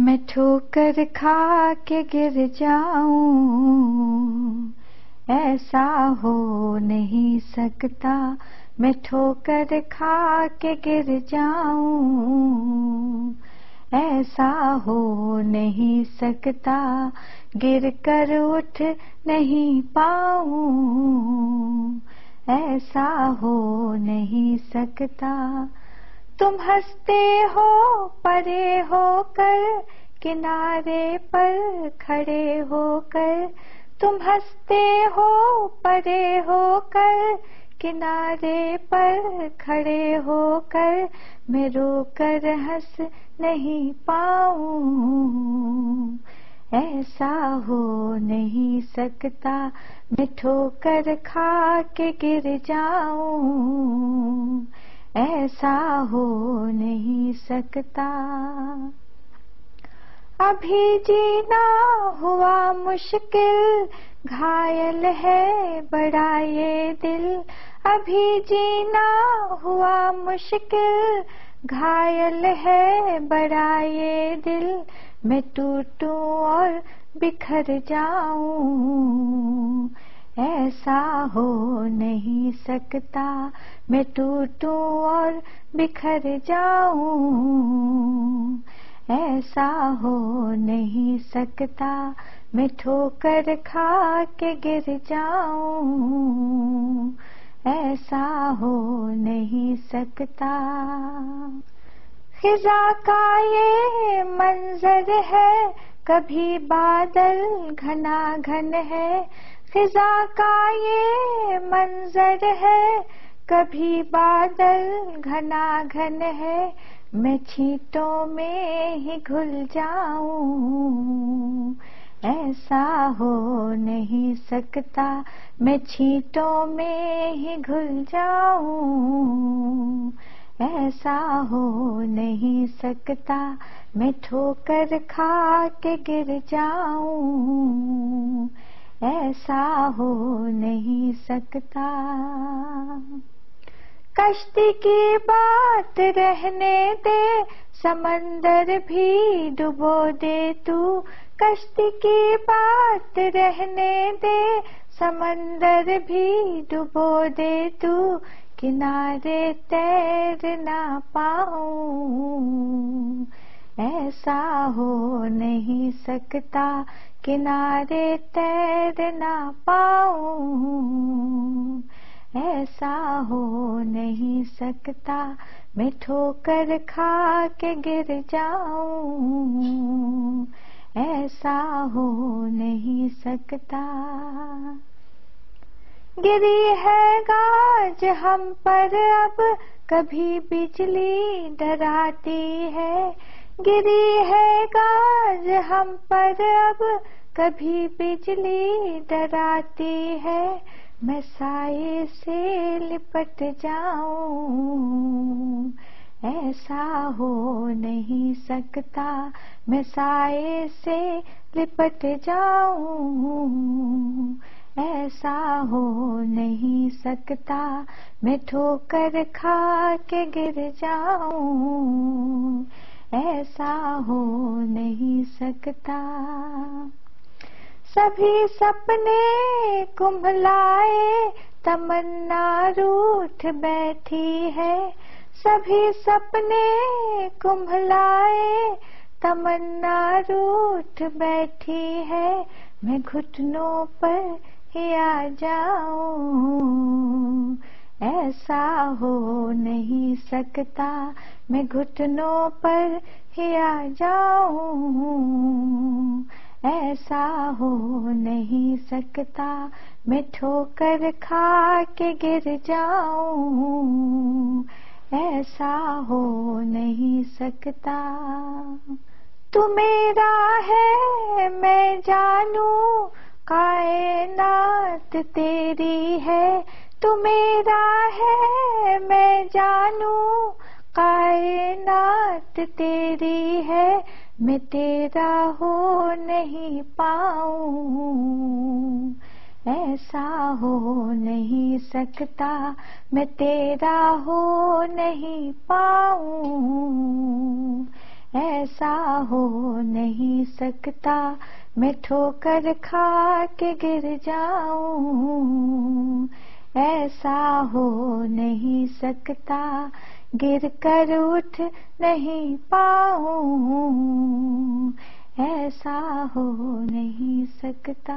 मैं ठोकर खा के गिर जाऊँ। ऐसा हो नहीं सकता। मैं ठोकर खा के गिर जाऊँ। ऐसा हो नहीं सकता। गिर कर उठ नहीं पाऊँ। ऐसा हो नहीं सकता। तुम हँसते हो, परे होकर, किनारे पर खड़े होकर। तुम हँसते हो, परे होकर, किनारे पर खड़े होकर। मैं रोकर हंस नहीं पाऊँ, ऐसा हो नहीं सकता। मैं ठोकर खा के गिर जाऊँ ऐसा हो नहीं सकता। अभी जीना हुआ मुश्किल, घायल है बड़ा ये दिल। अभी जीना हुआ मुश्किल, घायल है बड़ा ये दिल। मैं टूटू और बिखर जाऊँ। ऐसा हो नहीं सकता। मैं टूटू और बिखर जाऊँ। ऐसा हो नहीं सकता। मैं ठोकर खा के गिर जाऊँ। ऐसा हो नहीं सकता। खिजा का ये मंजर है, कभी बादल घना घन है। फिजा का ये मंजर है, कभी बादल घना घन है, मैं छींटों में ही घुल जाऊँ। ऐसा हो नहीं सकता, मैं छींटों में ही घुल जाऊँ। ऐसा हो नहीं सकता, मैं ठोकर खा के गिर जाऊँ। ऐसा हो नहीं सकता। कश्ती की बात रहने दे, समंदर भी डुबो दे तू। कश्ती की बात रहने दे, समंदर भी डुबो दे तू। किनारे तैर ना पाऊँ, ऐसा हो नहीं सकता। किनारे तैर ना पाऊँ। ऐसा हो नहीं सकता मैं ठोकर खा के गिर जाऊँ। ऐसा हो नहीं सकता। गिरी है गाज हम पर अब, कभी बिजली डराती है। गिरी है गाज हम पर अब कभी बिजली डराती है, मैं साए से लिपट जाऊँ। ऐसा हो नहीं सकता, मैं साए से लिपट जाऊँ। ऐसा हो नहीं सकता, मैं ठोकर खा के गिर जाऊँ। ऐसा हो नहीं सकता। सभी सपने कुंभलाए, तमन्ना रूठ बैठी है। सभी सपने कुंभलाए, तमन्ना रूठ बैठी है। मैं घुटनों पर ही आ जाऊँ। ऐसा हो नहीं सकता, मैं घुटनों पर ही आ जाऊँ। ऐसा हो नहीं सकता। मैं ठोकर खा के गिर जाऊँ। ऐसा हो नहीं सकता। तू मेरा है, मैं जानू। कायनात तेरी है। तू मेरा है, मैं जानू। कायनात तेरी है। मैं तेरा हो नहीं पाऊँ, ऐसा हो नहीं सकता। मैं तेरा हो नहीं पाऊँ, ऐसा हो नहीं सकता। मैं ठोकर खा के गिर जाऊँ, ऐसा हो नहीं सकता। गिर कर उठ नहीं पाऊ। ऐसा हो नहीं सकता।